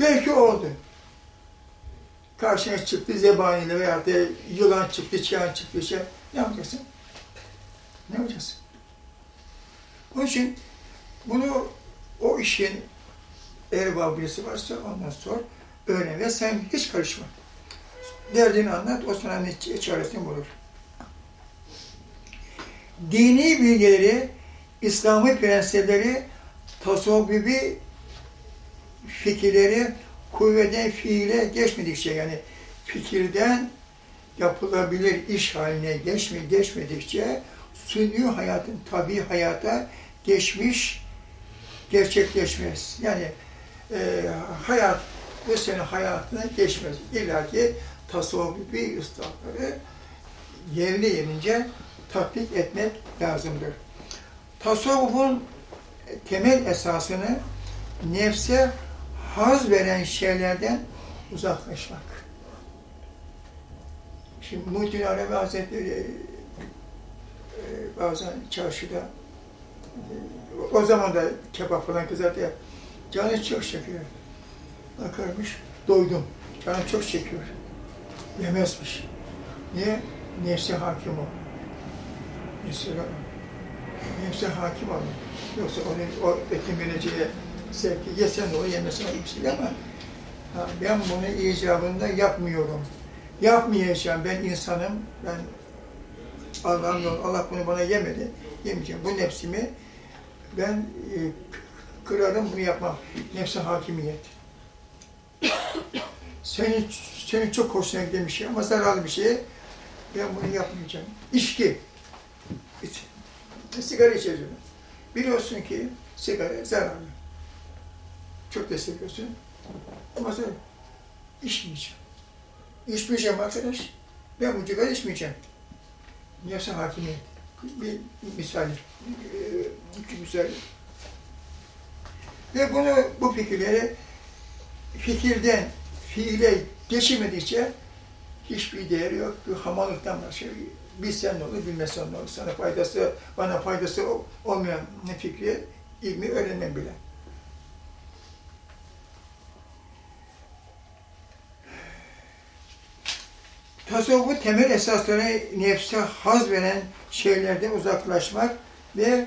Belki oldu. Karşına çıktı zebaniyle veya da yılan çıktı, çıyan çıktı, şey. Ne yapacaksın? Ne yapacaksın? Onun için bunu o işin erbabı birisi varsa ondan sor, öğren ve sen hiç karışma. Derdini anlat, o sana ne çaresini bulur. Dini bilgileri, İslami prensipleri, tasavvufi fikirleri kuvveden fiile geçmedikçe yani fikirden yapılabilir iş haline geçme, geçmedikçe sünni hayatın tabi hayata geçmiş, gerçekleşmez. Yani e, hayat bu senin hayatına geçmez. İlla ki tasavvufi ıslahları yerine yenince tatbik etmek lazımdır. Tasavvufun temel esasını nefse haz veren şeylerden uzaklaşmak. Şimdi Muhittin Arabi Hazretleri e, bazen çarşıda e, o zaman da kebap falan kızartı ya. Canı çok çekiyor. Bakarmış, doydum. Canı çok çekiyor. Yemezmiş. Niye? Nefsi hakim ol. Nefsi, nefsi hakim ol. Yoksa onu o etin vereceği sevki yesen de o yemesen bir şey ama ha, ben bunu icabında yapmıyorum. Yapmayacağım. Ben insanım. Ben Allah'ın. Allah bunu bana yemedi. Yemeyeceğim. Bu nefsimi ben e, kırarım bunu yapmam. Nefse hakimiyet. Senin, senin çok hoşuna giden bir şey ama zararlı bir şey. Ben bunu yapmayacağım. İçki. İç. Sigara içeceğim. Biliyorsun ki sigara zararlı. Çok da seviyorsun. Ama sen içmeyeceğim. İçmeyeceğim arkadaş. Ben bu sigara içmeyeceğim. Nefse hakimiyet. Bir misal. Bir misal. Ve bunu, bu fikirleri fikirden fiile geçirmedikçe hiçbir değeri yok. Bir hamallıktan başka bilsen ne olur, bilmesen ne olur. Sana faydası, bana faydası olmayan fikri, ilmi öğrenmem bile. Tasavvufu temel esasları nefse haz veren şeylerden uzaklaşmak ve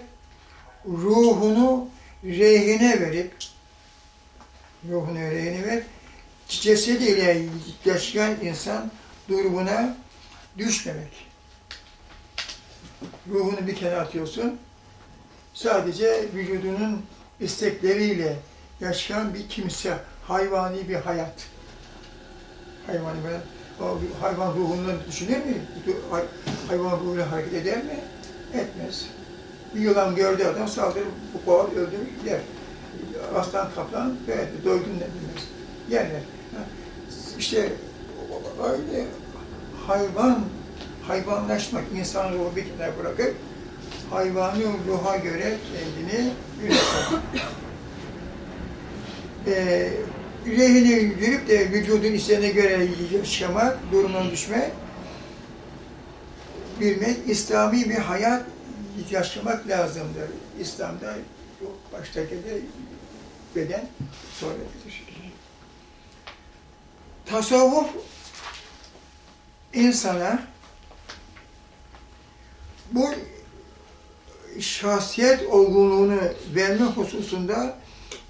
ruhunu rehine verip ruhunu rehine ver cesediyle yaşayan insan durumuna düşmemek. Ruhunu bir kenara atıyorsun. Sadece vücudunun istekleriyle yaşayan bir kimse, hayvani bir hayat. Hayvani bir hayat hayvan ruhundan düşünür mü? Hayvan ruhuyla hareket eder mi? Etmez. Bir yılan gördü adam saldırır, bu kovar öldürür, yer. Aslan kaplan böyle doydun ne bilmez. Yerler. İşte öyle hayvan, hayvanlaşmak, insan ruhu bir kenara bırakıp hayvani ruha göre kendini yönetmek. ee, yüreğini yürüp de vücudun isteğine göre yaşamak, durumuna düşmek, bilmek, İslami bir hayat yaşamak lazımdır. İslam'da yok, baştaki de beden sonra Tasavvuf insana bu şahsiyet olgunluğunu verme hususunda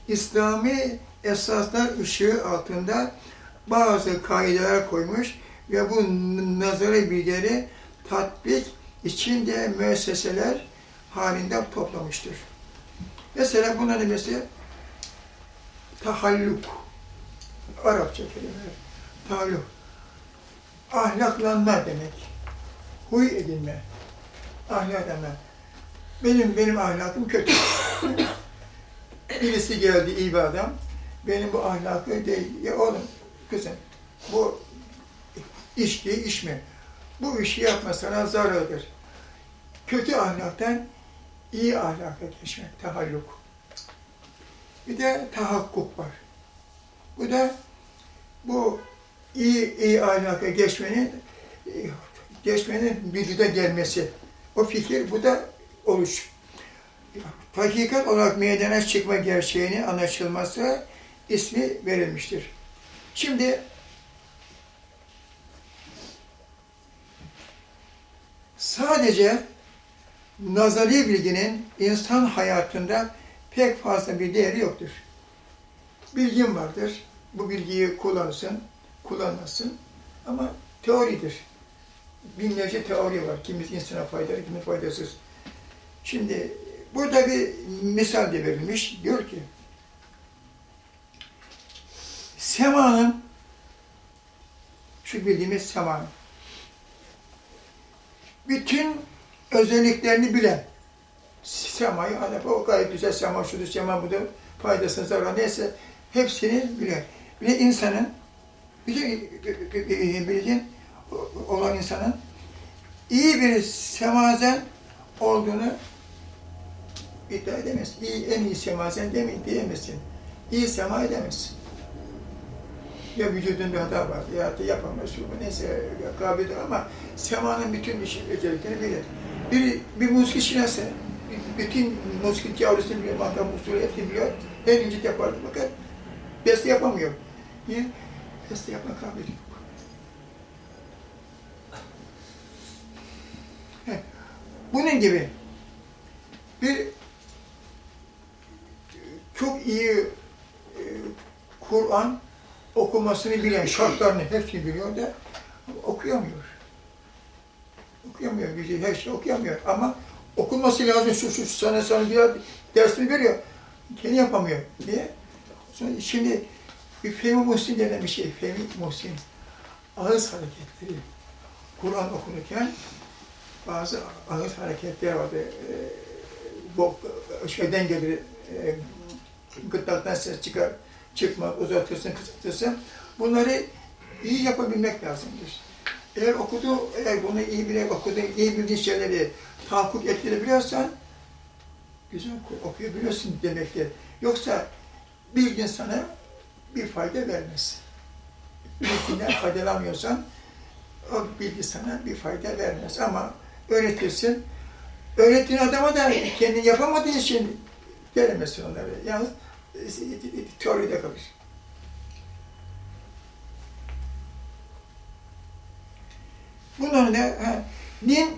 İslami esaslar ışığı altında bazı kaideler koymuş ve bu nazarı bilgileri tatbik içinde müesseseler halinde toplamıştır. Mesela bunların mesela tahalluk, Arapça kelime, tahalluk, ahlaklanma demek, huy edilme, ahlak edilme. Benim, benim ahlakım kötü. Birisi geldi iyi bir adam, benim bu ahlakı değil. Ya oğlum, kızım, bu içki, içme. Bu işi yapma sana zarardır. Kötü ahlaktan iyi ahlaka geçmek, tahalluk. Bir de tahakkuk var. Bu da bu iyi iyi ahlaka geçmenin geçmenin vücuda gelmesi. O fikir, bu da oluş. Hakikat olarak meydana çıkma gerçeğinin anlaşılması ismi verilmiştir. Şimdi sadece nazari bilginin insan hayatında pek fazla bir değeri yoktur. Bilgin vardır. Bu bilgiyi kullanırsın, kullanmasın. Ama teoridir. Binlerce teori var. Kimisi insana faydalı, kimi faydasız. Şimdi burada bir misal de verilmiş. Diyor ki, semanın, şu bildiğimiz semanın, bütün özelliklerini bilen, semayı, hani o gayet güzel sema, şudur, sema budur, faydasını, zararı neyse, hepsini bilen. De insanın, bilgin olan insanın iyi bir semazen olduğunu iddia edemez. İyi, en iyi semazen deme, diyemezsin. İyi sema edemezsin. Ya vücudunda hata var, ya da yapamaz, neyse kabilidir ama semanın bütün işi, özelliklerini bilir. Bir, bir musiki şinası, bütün musiki yavrusunu biliyor, makam usulü hepsini biliyor, en ince yapardı fakat beste yapamıyor. Niye? Beste yapma kabiliyeti yok. Bunun gibi bir çok iyi e, Kur'an okumasını bilen, şartlarını hepsini biliyor da okuyamıyor. Okuyamıyor, güzel her şey okuyamıyor ama okunması lazım, şu şu sana sana bir dersini veriyor, kendi yapamıyor diye. Sonra şimdi bir Fehmi Muhsin denen bir şey, Fehmi Muhsin, ağız hareketleri, Kur'an okunurken bazı ağız hareketler vardı. E, bu şeyden gelir, e, gırtlaktan ses çıkar, çıkmak, uzatırsın, kısaltırsın. Bunları iyi yapabilmek lazımdır. Eğer okudu, eğer bunu iyi bile okudu, iyi bildiğin şeyleri tahakkuk ettirebiliyorsan, güzel okuyabiliyorsun demektir. Yoksa bilgin sana bir fayda vermez. Bilginden faydalanmıyorsan, o bilgi sana bir fayda vermez. Ama öğretirsin, öğrettiğin adama da kendin yapamadığın için veremezsin onları. Yalnız teoride kalır. Bunların da ha, din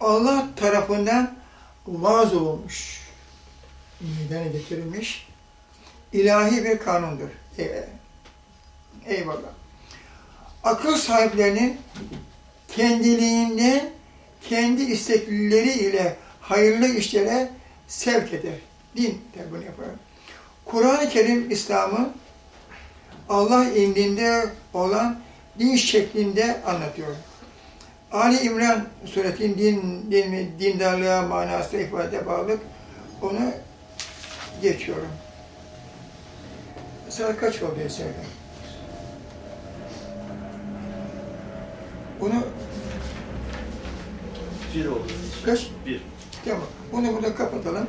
Allah tarafından vaaz olmuş, meydana getirilmiş ilahi bir kanundur. Eyvallah. Akıl sahiplerinin kendiliğinden kendi isteklileri ile hayırlı işlere sevk eder. Din de bunu yapar. Kur'an-ı Kerim İslam'ı Allah indinde olan din şeklinde anlatıyor. Ali İmran suretinin din, din, dindarlığa manası ifade bağlı onu geçiyorum. Saat kaç oldu eserde? Bunu Bir oldu. kaç? Bir. Tamam. Bunu burada kapatalım.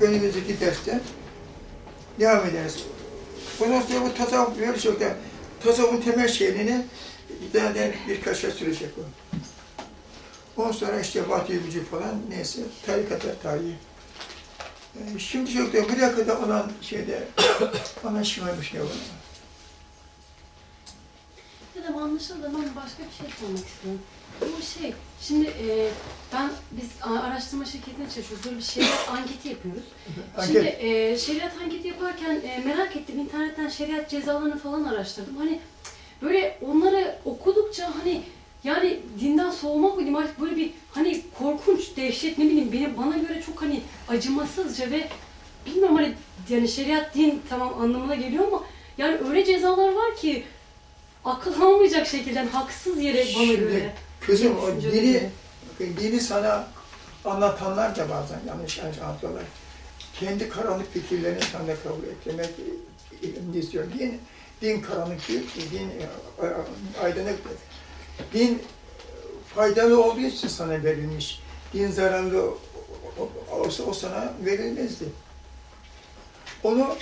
Önümüzdeki derste devam ederiz. Bundan sonra bu tasavvuf böyle çok da tasavvufun temel şeylerini zaten birkaç şey sürecek bu. Ondan sonra işte Fatih Vücud falan neyse tarikatlar tarihi. Ee, Şimdi çok da buraya kadar olan şeyde anlaşılmamış ne var? Dedem anlaşıldı ama başka bir şey sormak istiyorum. Bu şey, şimdi e, ben biz a- araştırma şirketine çalışıyoruz. Böyle bir şeriat anketi yapıyoruz. Şimdi Anket. e, şeriat anketi yaparken e, merak ettim. internetten şeriat cezalarını falan araştırdım. Hani böyle onları okudukça hani yani dinden soğumak mı diyeyim artık böyle bir hani korkunç, dehşet ne bileyim benim bana göre çok hani acımasızca ve bilmiyorum hani yani şeriat din tamam anlamına geliyor ama yani öyle cezalar var ki akıl almayacak şekilde haksız yere bana Şimdi göre. Kızım o bakın dini sana anlatanlar da bazen yanlış anlatıyorlar. Kendi karanlık fikirlerini sana kabul etmek istiyor. Din, din karanlık değil, din e, e, aydınlıktır. Din faydalı olduğu için sana verilmiş. Din zararlı olsa o sana verilmezdi. Onu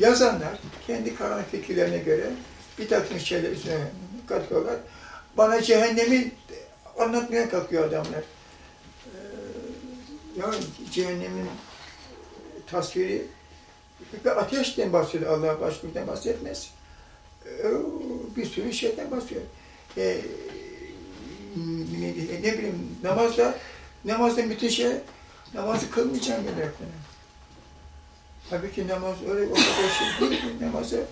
yazanlar kendi karanlık fikirlerine göre bir takım şeyler üstüne katıyorlar. Bana cehennemi anlatmaya kalkıyor adamlar. Ee, ya cehennemin tasviri Ve ateşten bahsediyor Allah başka birden bahsetmez. Ee, Bir sürü şeyden bahsediyor. Ee, ne, bileyim namazda namazda bütün şey namazı kılmayacağım dedi aklına. Halbuki namaz öyle o kadar şey değil ki namazı.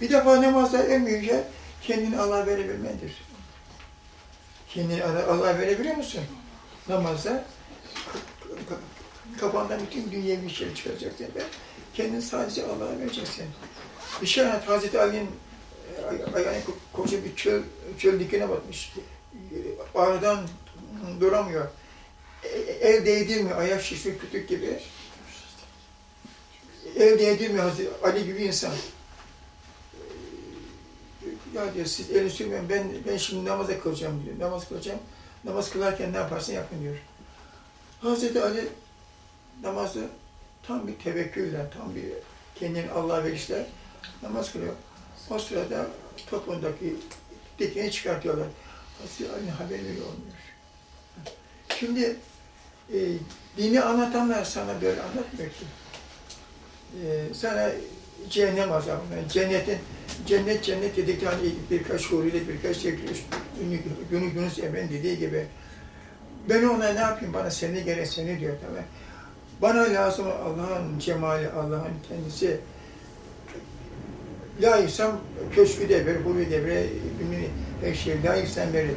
Bir defa namazda en büyük şey kendini Allah'a verebilmendir. Kendini Allah verebiliyor musun? Namazda kafandan bütün dünyevi işleri çıkaracaksın ve kendini sadece Allah'a vereceksin. Bir şey anlat, Hazreti Ali'nin e, ayağına koca bir çöl, çöl dikine batmış. Ağrıdan duramıyor. E- El değdirmiyor, ayak şişmiş kütük gibi. El değdirmiyor Hazreti Ali gibi insan. Ya diyor siz elini sürmeyin, ben, ben şimdi namaza kılacağım diyor. Namaz kılacağım. Namaz kılarken ne yaparsın yapın diyor. Hazreti Ali namazı tam bir tevekkülle, tam bir kendini Allah'a verişle namaz kılıyor. O sırada toplumdaki dikeni çıkartıyorlar. Hazreti Ali'nin haberi olmuyor. Şimdi e, dini anlatanlar sana böyle anlatmıyor ki. E, sana cehennem azabından, cennetin, cennet cennet dedik hani birkaç huriyle birkaç çekiliş, Yunus, Yunus Emre'nin dediği gibi ben ona ne yapayım? Bana seni gerek seni diyor tamam. Bana lazım Allah'ın cemali, Allah'ın kendisi. Layıksam köşkü de ver, huri de ver, ünlü her şey layıksam verir.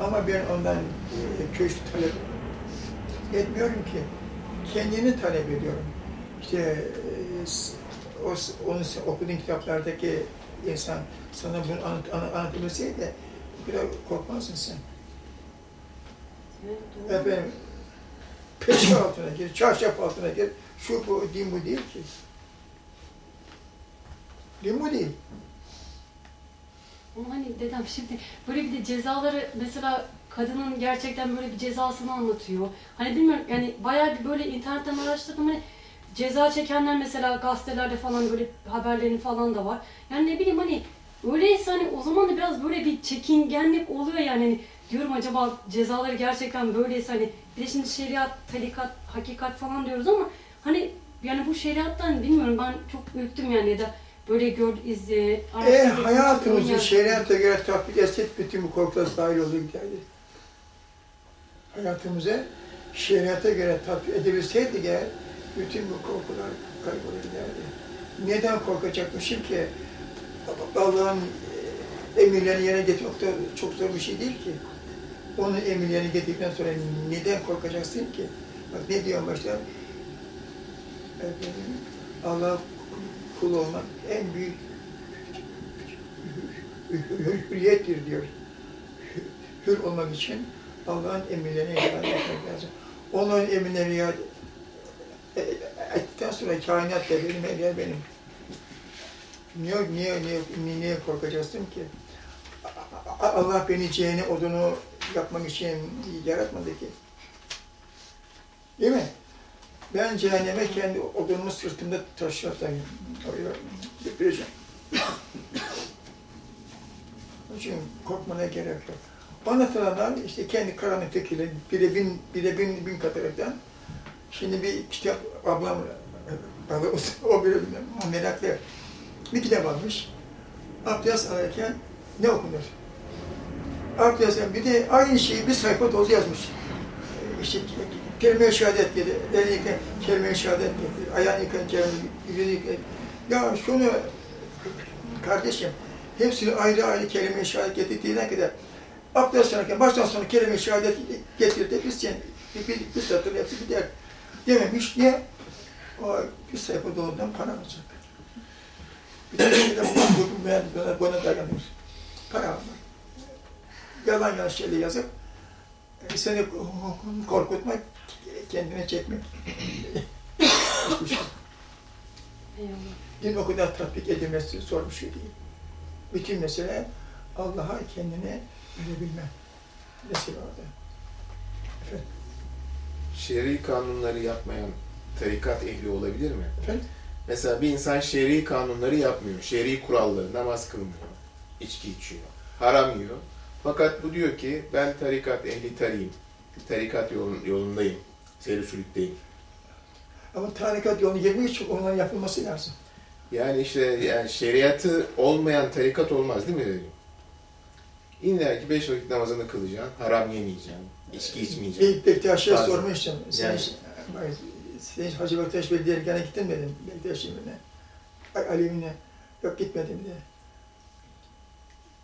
Ama ben ondan e, köşk talep etmiyorum ki. Kendini talep ediyorum. İşte e, o, onu okuduğun kitaplardaki insan sana bunu anlat, anlat, anlatabilseydi bu kadar korkmazdın sen. Evet. Efendim, peçe altına gir, çarşaf altına gir, şu bu, din bu değil ki. Din bu değil. Ama hani dedem şimdi böyle bir de cezaları mesela kadının gerçekten böyle bir cezasını anlatıyor. Hani bilmiyorum yani bayağı bir böyle internetten araştırdım hani ceza çekenler mesela gazetelerde falan böyle haberlerin falan da var. Yani ne bileyim hani öyleyse hani o zaman da biraz böyle bir çekingenlik oluyor yani hani diyorum acaba cezaları gerçekten böyleyse hani bir de şimdi şeriat, tarikat, hakikat falan diyoruz ama hani yani bu şeriattan bilmiyorum ben çok ürktüm yani ya da böyle gör, izle, E, araştırdım, hayatımızı yani. şeriata göre tatbik etsek bütün bu korkular dahil olur giderdi. Hayatımıza şeriata göre tatbik edebilseydik eğer bütün bu korkular kaybolur. Neden korkacakmışım ki? Allah'ın e, emirlerini yerine getirmek de çok zor bir şey değil ki. Onun emirlerini getirdikten sonra neden korkacaksın ki? Bak ne diyor başta? Allah kul olmak en büyük hürriyettir diyor. Hür olmak için Allah'ın emirlerine itaat etmek lazım. Onun emirlerine ettikten sonra kainat da benim, her yer benim. Niye, niye, niye, niye, korkacaksın ki? Allah beni cehennem odunu yapmak için yaratmadı ki. Değil mi? Ben cehenneme kendi odunumu sırtımda taşıyatayım. Oraya götüreceğim. İçin korkmana gerek yok. Anlatılanlar işte kendi karanlık fikirleri bire bin, bire bin, bin kataraktan şimdi bir kitap ablam o o meraklı bir kitap almış. Abdest alırken ne okunur? Abdest bir de aynı şeyi bir sayfa dolu yazmış. İşte kelime-i şehadet dedi. Elini yıkan kelime-i şehadet dedi. Ayağını kelime yüzünü yıkan. Ya şunu kardeşim hepsini ayrı ayrı kelime-i şehadet getirdiğine kadar abdest alırken baştan sona kelime-i şehadet getirdi. Biz sen bir, bir, bir satır hepsi gider. Dememiş. Niye? O bir sayfa doludan para alacak. Bütün şeyler buna, buna, buna dayanır. Para almak. Yalan yalan şeyler yazıp e, seni korkutmak, kendine çekmek. Din o kadar tatbik edilmesi zor bir şey değil. Bütün mesele Allah'a kendine verebilmen. Mesele orada. Efendim, Şer'i kanunları yapmayan tarikat ehli olabilir mi? efendim? Mesela bir insan şer'i kanunları yapmıyor. Şer'i kuralları, namaz kılmıyor. içki içiyor. Haram yiyor. Fakat bu diyor ki ben tarikat ehli tariyim. Tarikat yolun, yolundayım. Seyri sülükteyim. Ama tarikat yolunu girmek için onların yapılması lazım. Yani işte yani şeriatı olmayan tarikat olmaz değil mi? İlla ki beş vakit namazını kılacaksın, haram yemeyeceksin, içki içmeyeceksin. Bir Bektaş'a Bazen. sormak istiyorum. Sen, Yani. bak, sen hiç Hacı Bektaş Belediye'ye gittin mi dedim. Bektaş evine. Ay, Alevine. Yok gitmedim diye.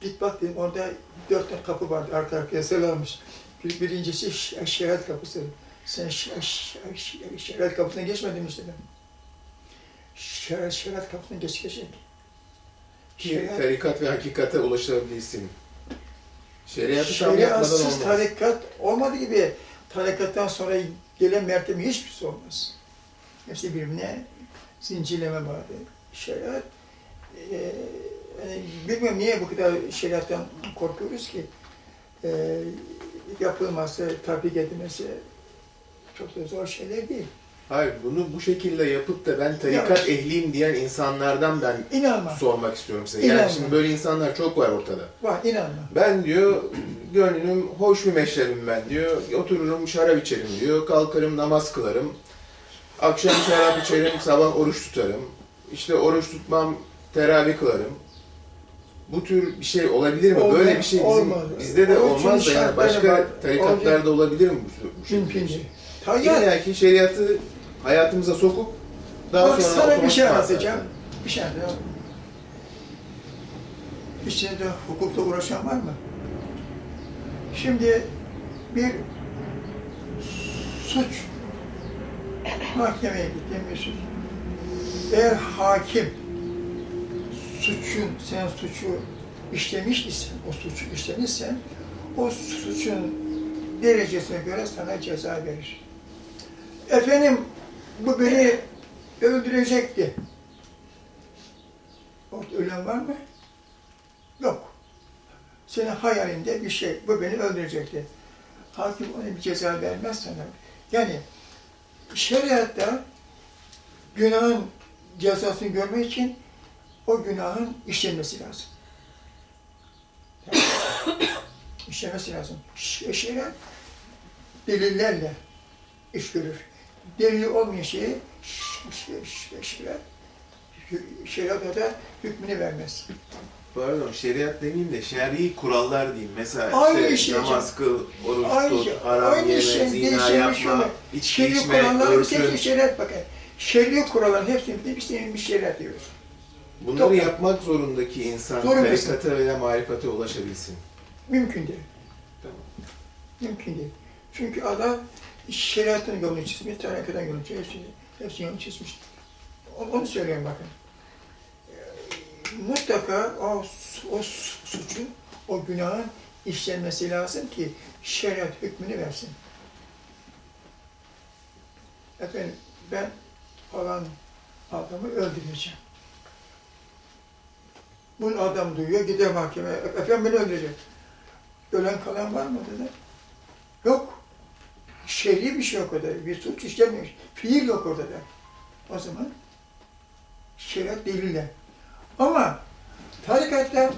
Git bak dedim orada dört tane kapı vardı arka arkaya sıralanmış. Bir, birincisi şeriat kapısı. Sen şeriat kapısına geçmedin mi işte ben. Şeriat, kapısına geç. Ki tarikat ve hakikate ulaşabilsin. Şeriatı tam yapmadan olmaz. tarikat olmadığı gibi tarikattan sonra gelen mertebe hiçbirisi olmaz. Hepsi birbirine zincirleme bağlı. Şeriat, e, yani bilmiyorum niye bu kadar şeriattan korkuyoruz ki. E, yapılması, tatbik edilmesi çok da zor şeyler değil. Hayır, bunu bu şekilde yapıp da ben tarikat ehliyim diyen insanlardan ben İnanma. sormak istiyorum size. Yani İnanma. şimdi böyle insanlar çok var ortada. Var, inanma. Ben diyor, gönlüm hoş bir meşrebim ben diyor. Otururum şarap içerim diyor. Kalkarım namaz kılarım. Akşam şarap içerim, sabah oruç tutarım. İşte oruç tutmam, teravih kılarım. Bu tür bir şey olabilir mi? Olmaz, Böyle bir şey bizim, olmaz. bizde de olmaz da yani başka tarikatlarda olabilir mi bu, bu şekilde Mümkün şey? değil. İlla ki şeriatı hayatımıza sokup daha Bak sonra sana bir şey zaten. anlatacağım. Bir şey anlatacağım. İçinde hukukla uğraşan var mı? Şimdi bir suç mahkemeye gittiğin bir suç. Eğer hakim suçun, sen suçu işlemiş isen, o suçu işlemişsen, o suçun derecesine göre sana ceza verir. Efendim, bu beni öldürecekti. Orada ölen var mı? Yok. Senin hayalinde bir şey, bu beni öldürecekti. Hakim ona bir ceza vermez sana. Yani şeriatta günahın cezasını görmek için o günahın işlenmesi lazım. işlemesi lazım. Şeriat delillerle iş görür. Delil olmayan şeyi ş- ş- ş- şeriat, şeriat da hükmünü vermez. Pardon, şeriat demeyeyim de şer'i kurallar diyeyim. Mesela Aynı işte şey namaz kıl, oruç Aynı tut, şey, haram aynı yeme, şey, zina şey yapma, içki Şer'i içme, örsün. tek şeriat bakın. Şer'i kuralların hepsini bir bir şeriat diyoruz. Bunları Çok- yapmak zorundaki insan Zorundasın. tarikata veya marifete ulaşabilsin. Mümkün değil. Tamam. Mümkün değil. Çünkü adam şeriatın yolunu çizmiş, tarikatın yolunu çizmiş, hepsini, hepsini yolunu çizmiş. Onu, söylüyorum bakın. Ee, Mutlaka o, o suçun, o günahın işlenmesi lazım ki şeriat hükmünü versin. Efendim ben falan adamı öldüreceğim. Bunu adam duyuyor, gider mahkemeye. Efendim beni öldürecek. Ölen kalan var mı dedi. Şer'i bir şey yok orada. Bir suç işlememiş. Fiil yok orada da. O zaman şeriat delille. Ama tarikatta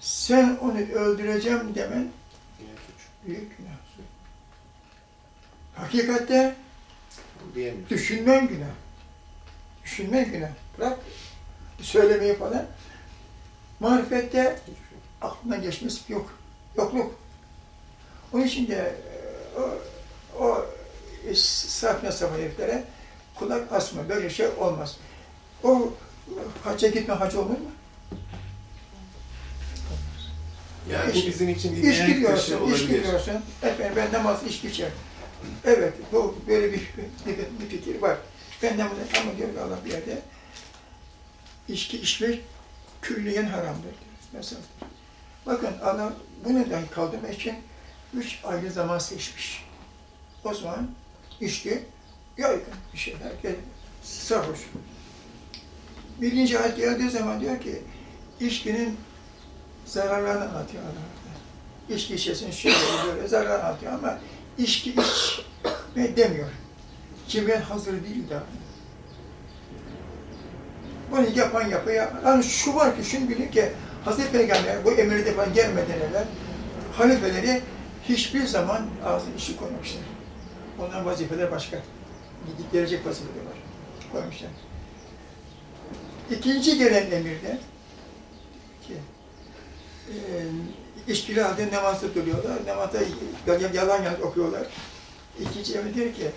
sen onu öldüreceğim demen büyük günah. Hakikatte düşünmen günah. Düşünmen günah. Bırak söylemeyi falan. Marifette şey. aklından geçmesi yok. Yokluk. Onun için de e, o, o e, saf nasab heriflere kulak asma. Böyle şey olmaz. O hacca gitme hacı olur mu? Yani İş- bu bizim için bir İş değer taşı gidiyorsun, iş olabilir. gidiyorsun. Efendim ben namaz iş geçer. Evet, bu böyle bir, bir, bir fikir var. Ben namaz ama diyor Allah bir yerde içki içmek külliyen haramdır diyor. Mesela. Bakın Allah bu neden kaldırmak için üç ayrı zaman seçmiş. O zaman içki yaygın bir şey. Herkes sarhoş. Birinci ayet geldiği zaman diyor ki içkinin zararlarını anlatıyor Allah. İçki içesin şöyle böyle zarar anlatıyor ama içki içme demiyor. Cimriyen hazır değil daha. Bunu yapan yapıyor. Yani şu var ki şunu bilin ki Hazreti Peygamber bu emirde falan gelmeden evvel halifeleri hiçbir zaman ağzı işi koymamışlar. Onların vazifeleri başka. gidip gelecek vazifede var. Koymuşlar. İkinci gelen emirde ki e, içkili halde namazda duruyorlar. Namazda yalan yalan okuyorlar. İkinci emir diyor ki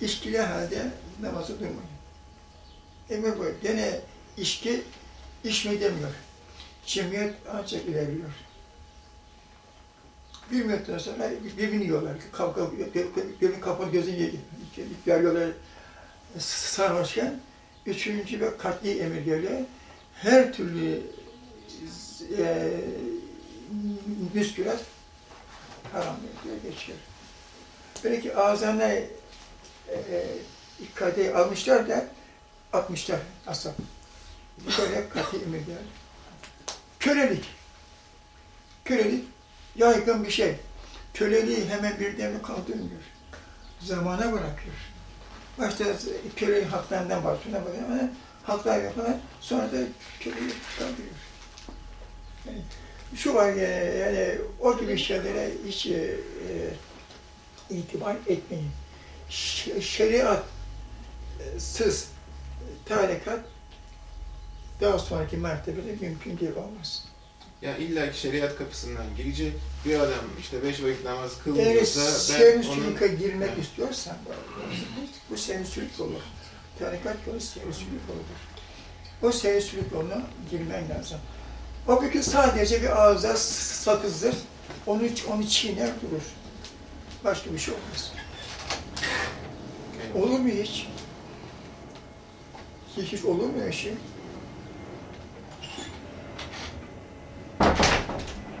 içkili halde namazı durmayın. Emir bu. Gene içki içme demiyor. Cemiyet ancak ilerliyor. Bir müddet sonra birbirini yiyorlar. Kavga, birbirini kapalı gözünü yedi. Geliyorlar sarhoşken üçüncü ve katli emir geliyor. Her türlü e, müskülat haram diyor, geçiyor. Belki ağzına e, e, kadeyi almışlar da atmışlar asap. Böyle katli emir geldi. Kölelik. Kölelik yaygın bir şey. Köleliği hemen birden kaldırmıyor. Zamana bırakıyor. Başta kölelik haklarından bahsediyor ama haklar yok ama sonra da kölelik kaldırıyor. Yani şu var yani, yani o gibi şeylere hiç e, e, itibar etmeyin. Ş- şeriatsız tarikat daha sonraki mertebede mümkün değil olmaz. Ya illa ki şeriat kapısından girecek. Bir adam işte beş vakit namaz Eğer kılmıyorsa ben sen onun... girmek istiyorsan bu senin yolu. Tarikat yolu senin sülük yoludur. O senin sülük yoluna girmen lazım. O bir sadece bir ağızda sakızdır. Onu, onu çiğner durur. Başka bir şey olmaz. Olur mu hiç? Hiç, hiç olur mu öyle şey?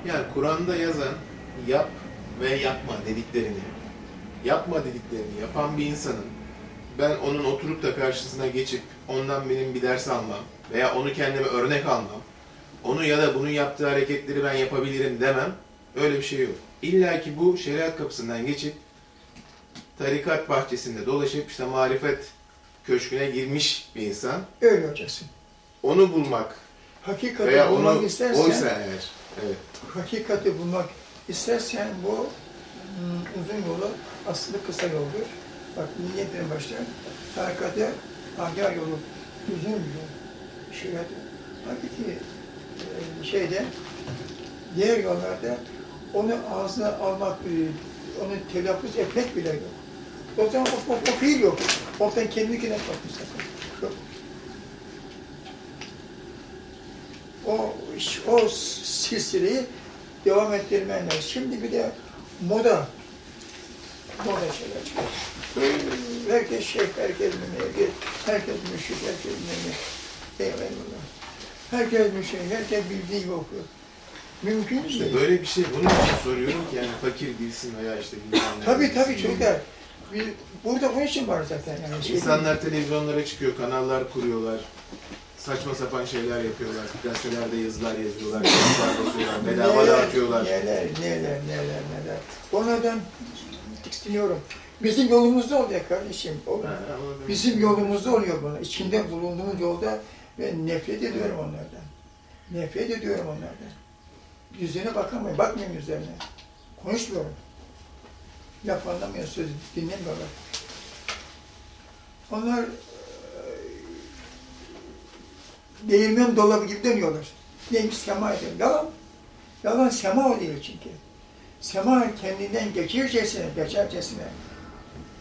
Yani Kur'an'da yazan yap ve yapma dediklerini, yapma dediklerini yapan bir insanın ben onun oturup da karşısına geçip ondan benim bir ders almam veya onu kendime örnek almam, onu ya da bunun yaptığı hareketleri ben yapabilirim demem, öyle bir şey yok. İlla ki bu şeriat kapısından geçip tarikat bahçesinde dolaşıp işte marifet köşküne girmiş bir insan, Öyle olacaksın. onu bulmak Hakikati veya onu istersen, oysa eğer, evet. hakikati bulmak istersen bu hmm, uzun yolu aslında kısa yoldur. Bak niyetin başlar. Hakikate agah yolu uzun yol. Şeriat. Hakiki e, şeyde diğer yollarda onu ağzına almak, e, onu telaffuz etmek bile yok. O zaman o, o, o fiil yok. Oradan kendine bakmış sakın. Yok. O, o silsileyi devam ettirmen lazım. Şimdi bir de moda, moda şeyler çıkıyor. Herkes şey, herkes mümin, herkes, müşrik, herkes mümin. Eyvallah. Herkes müşrik, herkes bildiği gibi okuyor. Mümkün İşte değil. böyle bir şey, bunun için soruyorum ki yani fakir bilsin veya işte bilmem ne Tabii tabii çocuklar. Bir, burada bunun için var zaten yani. Şey, İnsanlar televizyonlara çıkıyor, kanallar kuruyorlar. Saçma sapan şeyler yapıyorlar. Gazetelerde yazılar yazıyorlar, yazılar basıyorlar, bedava Neler, dağıtıyorlar. Neler, neler, neler, neler. Onlardan tiksiniyorum. Bizim yolumuzda oluyor kardeşim. O, bizim yolumuzda oluyor bunu. İçinde bulunduğumuz yolda ve nefret ediyorum onlardan. Nefret ediyorum onlardan. Yüzlerine bakamıyorum, bakmıyorum yüzlerine. Konuşmuyorum. Laf anlamıyor, sözü dinlemiyorlar. Onlar değirmen dolabı gibi dönüyorlar. Neymiş sema ediyor. Yalan. Yalan sema oluyor çünkü. Sema kendinden geçircesine, geçercesine,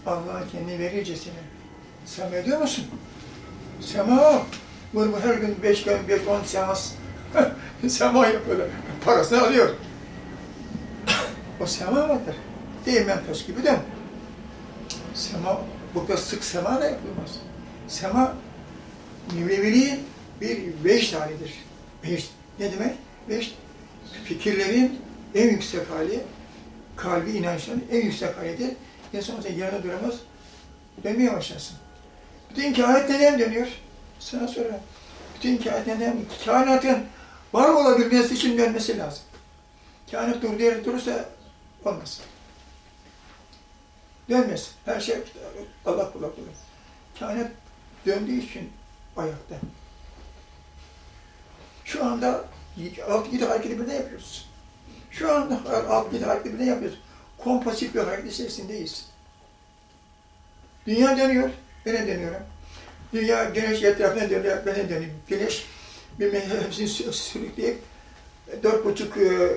Allah'a kendini verircesine. Sema ediyor musun? Sema o. Bu, bu her gün beş gün, beş on seans sema yapıyorlar. Parasını alıyor. o sema vardır. Değirmen taş gibi de. Sema, burada sık sema da yapılmaz. Sema, müvevviliğin bir beş halidir. Beş, ne demek? Beş, fikirlerin en yüksek hali, kalbi inançların en yüksek halidir. İnsan sen yerine duramaz, dönmeye başlasın. Bütün kainat neden dönüyor? Sana sorarım. Bütün kainat neden? Kainatın var olabilmesi için dönmesi lazım. Kainat durduğu yerde durursa olmaz. Dönmez. Her şey Allah kulak olur. Kainat döndüğü için ayakta. Şu anda 6-7 hareketi birden yapıyoruz. Şu anda 6-7 hareketi birden yapıyoruz. Kompasif bir hareket içerisindeyiz. Dünya dönüyor, ben de dönüyorum. Dünya güneş etrafına dönüyor, ben de dönüyorum. Güneş bilmem hepsini sü- sürükleyip dört buçuk e,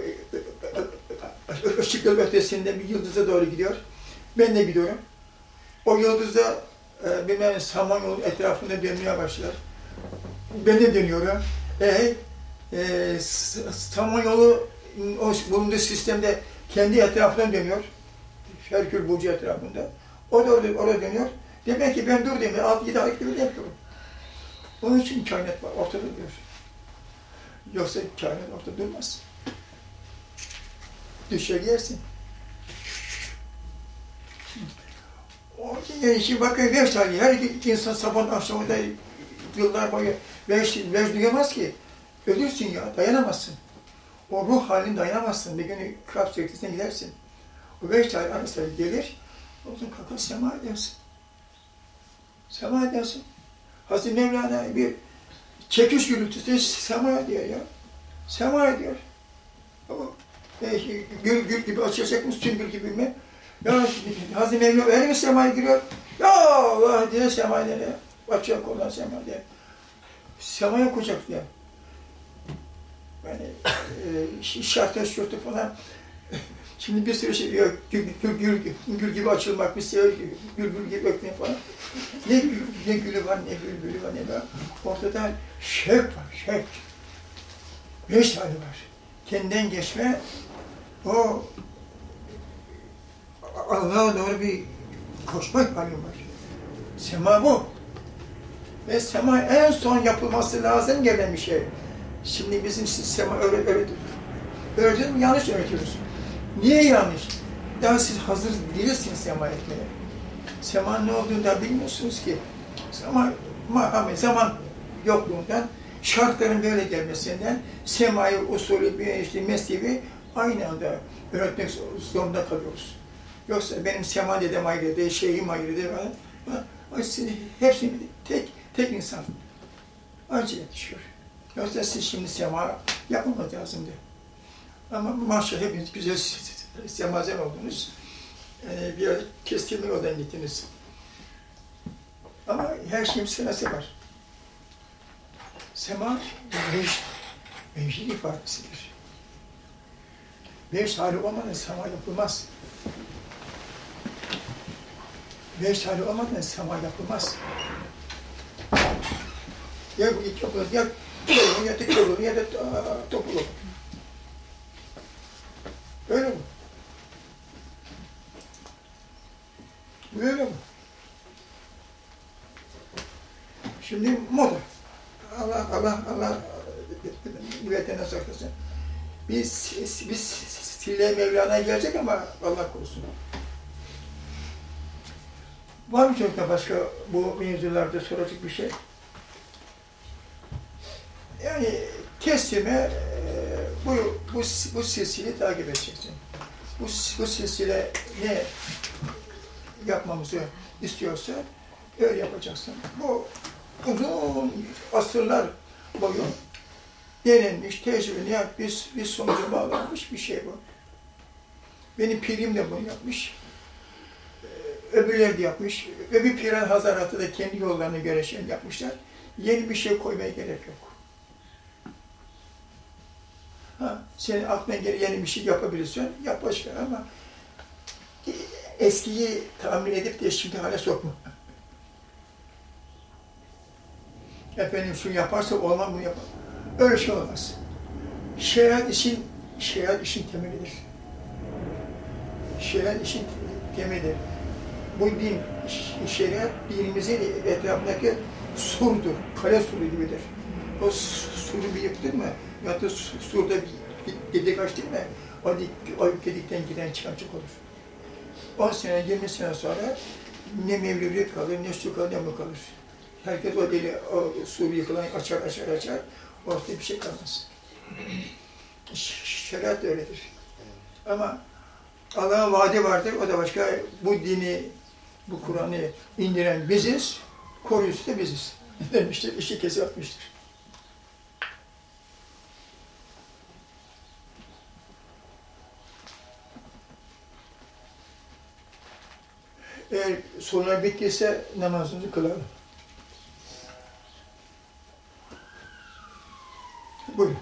ışık yıl ötesinde bir yıldıza doğru gidiyor. Ben de gidiyorum. O yıldızda e, bilmem Samanyolu etrafında dönmeye başlar. Ben de dönüyorum. E, e, Samanyolu bulunduğu sistemde kendi etrafına dönüyor. Herkül Burcu etrafında. O da orada, orada dönüyor. Demek ki ben dur demiyor. 6-7 aylık bir yapıyorum. Onun için kainat var, ortada duruyor. Yoksa kainat ortada durmaz. Düşer yersin. O yani şimdi bakın beş tane, her insan sabah akşamında yıllar boyu beş, beş duyamaz ki. Ölürsün ya, dayanamazsın. O ruh halini dayanamazsın. Bir gün kalp sektisine gidersin. O beş tane arasında gelir, o zaman kalkar sema edersin. Sema edersin. Hazreti Mevlana bir çekiş gürültüsü sema ediyor ya. Sema ediyor. Ama belki gül gül gibi açılacakmış, sümbül gibi mi? Ya Hazreti Mevlana öyle mi semaya giriyor? Ya Allah diye semaya diye. Açıyor kollar sema diye. Semaya kucaklıyor. Yani e, şarkı şurtu falan. Şimdi bir sürü şey yok. Gül, gül, gül, gül gibi açılmak, bir şey gül, gül gibi öpmek falan. Ne gül, ne gülü var, ne gül gülü var, ne var. Ortada şevk var, şevk. Beş hali var. Kendinden geçme, o Allah'a doğru bir koşmak var. Sema bu. Ve sema en son yapılması lazım gelen bir şey. Şimdi bizim sema öyle öyle mi? Yanlış öğretiyoruz. Niye yanlış? Daha siz hazır değilsiniz sema etmeye. Sema ne olduğunu da bilmiyorsunuz ki. Ama ama zaman yokluğundan, şartların böyle gelmesinden semayı, usulü, bir işte mesleği aynı anda öğretmek zorunda kalıyoruz. Yoksa benim sema dedem ayrıydı, şeyim ayrıydı. Hepsini tek, tek insan. Acı yetişiyor. Yoksa siz şimdi sema yapmamak lazımdı. Ama maşallah hepiniz güzel semazen oldunuz. Yani bir ara kestirme yoldan gittiniz. Ama her şeyin sırası var. Sema, beş, beşlik ifadesidir. Beş hali olmadan sema yapılmaz. Beş hali olmadan sema yapılmaz. Ya yapılır, ya kıvrılır, ya da kıvrılır, ya da topulur. Öyle mi? Böyle mi? Şimdi moda. Allah Allah Allah milletine saklasın. Biz biz Sille Mevlana'ya gelecek ama Allah korusun. Var mı çocukta başka bu mevzularda soracak bir şey? Yani teslime bu, bu, bu silsileyi takip edeceksin. Bu, bu silsile ne yapmamızı istiyorsa öyle yapacaksın. Bu uzun asırlar boyu denenmiş, tecrübeli, biz, biz sonuca bağlanmış bir şey bu. Benim pirim de bunu yapmış. Öbürleri de yapmış. Öbür piren hazaratı da kendi yollarına göre şey yapmışlar. Yeni bir şey koymaya gerek yok. Ha, senin aklına geri yeni bir şey yapabilirsin, yap ver ama eskiyi tahmin edip de şimdi hale sokma. Efendim şunu yaparsa olmaz bunu yapar. Öyle şey olmaz. Şeriat işin, şeriat işin temelidir. Şeriat işin temelidir. Bu din, şeriat dinimizin etrafındaki surdur, kale suru gibidir. O suru bir yıktın mı, ya da surda bir delik açtın mı, o, o delikten giden çıkan çok olur. 10 sene, 20 sene sonra ne mevlevi kalır, ne su kalır, ne mu kalır. Herkes o deli, o suru yıkılan açar, açar, açar, ortada bir şey kalmaz. Şeriat da öyledir. Ama Allah'ın vaadi vardır, o da başka. Bu dini, bu Kur'an'ı indiren biziz, koruyucusu da biziz. Demiştir, işi kesip atmıştır. Eğer sonra bittiyse namazımızı kılalım. Buyurun.